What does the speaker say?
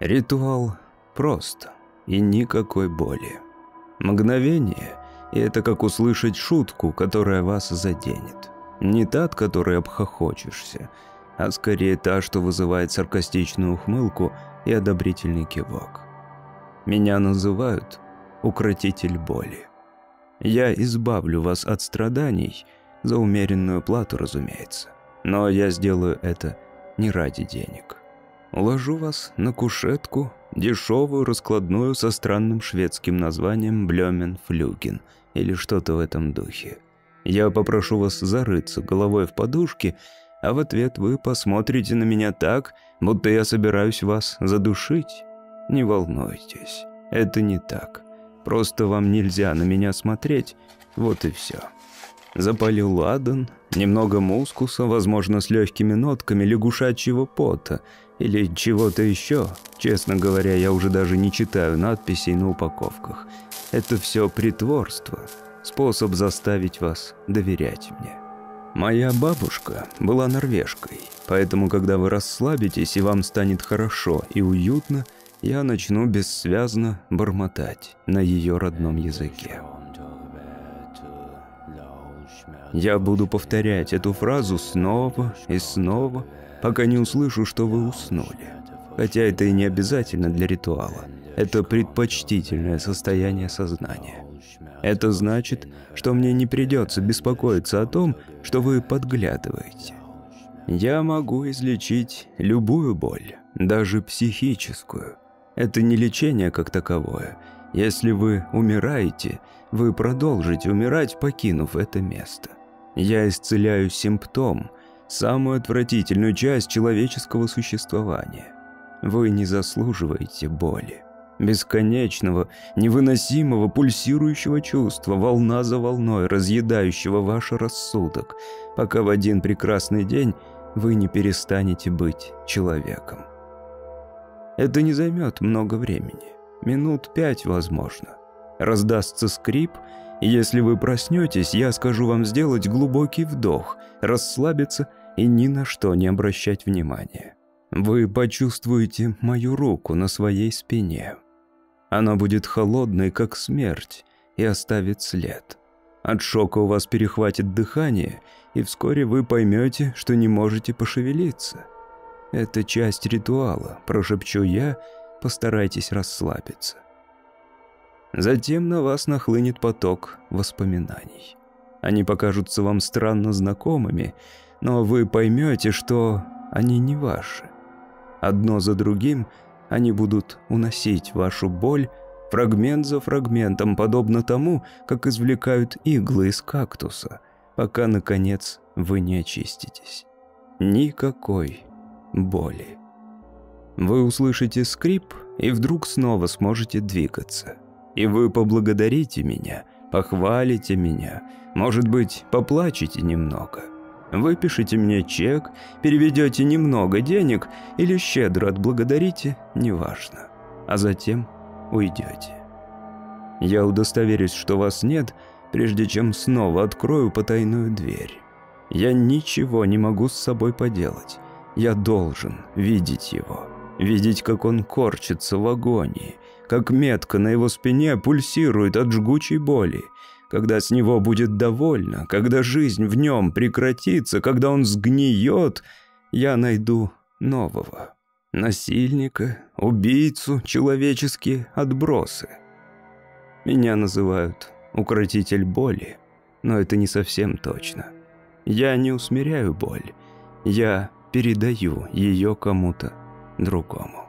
Ритуал прост и никакой боли. Мгновение, и это как услышать шутку, которая вас заденет. Не та, от которой обхохочешься, а скорее та, что вызывает саркастичную ухмылку и одобрительный кивок. Меня называют «укротитель боли». Я избавлю вас от страданий, за умеренную плату, разумеется. Но я сделаю это не ради денег. Уложу вас на кушетку, дешевую, раскладную, со странным шведским названием «Блёмен Флюген» или что-то в этом духе. Я попрошу вас зарыться головой в подушке, а в ответ вы посмотрите на меня так, будто я собираюсь вас задушить. Не волнуйтесь, это не так. Просто вам нельзя на меня смотреть, вот и все. Запалил ладан, немного мускуса, возможно, с легкими нотками лягушачьего пота или чего-то еще. Честно говоря, я уже даже не читаю надписей на упаковках. Это все притворство, способ заставить вас доверять мне. Моя бабушка была норвежкой, поэтому, когда вы расслабитесь и вам станет хорошо и уютно – я начну бессвязно бормотать на ее родном языке. Я буду повторять эту фразу снова и снова, пока не услышу, что вы уснули. Хотя это и не обязательно для ритуала. Это предпочтительное состояние сознания. Это значит, что мне не придется беспокоиться о том, что вы подглядываете. Я могу излечить любую боль, даже психическую – это не лечение как таковое. Если вы умираете, вы продолжите умирать, покинув это место. Я исцеляю симптом, самую отвратительную часть человеческого существования. Вы не заслуживаете боли. Бесконечного, невыносимого, пульсирующего чувства, волна за волной, разъедающего ваш рассудок, пока в один прекрасный день вы не перестанете быть человеком. Это не займет много времени. Минут пять, возможно. Раздастся скрип, и если вы проснетесь, я скажу вам сделать глубокий вдох, расслабиться и ни на что не обращать внимания. Вы почувствуете мою руку на своей спине. Она будет холодной, как смерть, и оставит след. От шока у вас перехватит дыхание, и вскоре вы поймете, что не можете пошевелиться. «Это часть ритуала», – прошепчу я, постарайтесь расслабиться. Затем на вас нахлынет поток воспоминаний. Они покажутся вам странно знакомыми, но вы поймете, что они не ваши. Одно за другим они будут уносить вашу боль фрагмент за фрагментом, подобно тому, как извлекают иглы из кактуса, пока, наконец, вы не очиститесь. Никакой боли. Вы услышите скрип и вдруг снова сможете двигаться. И вы поблагодарите меня, похвалите меня, может быть, поплачете немного. Выпишите мне чек, переведете немного денег или щедро отблагодарите, неважно. А затем уйдете. Я удостоверюсь, что вас нет, прежде чем снова открою потайную дверь. Я ничего не могу с собой поделать. Я должен видеть его, видеть, как он корчится в агонии, как метка на его спине пульсирует от жгучей боли, когда с него будет довольно, когда жизнь в нем прекратится, когда он сгниет, я найду нового. Насильника, убийцу, человеческие отбросы. Меня называют укротитель боли, но это не совсем точно. Я не усмиряю боль, я передаю ее кому-то другому.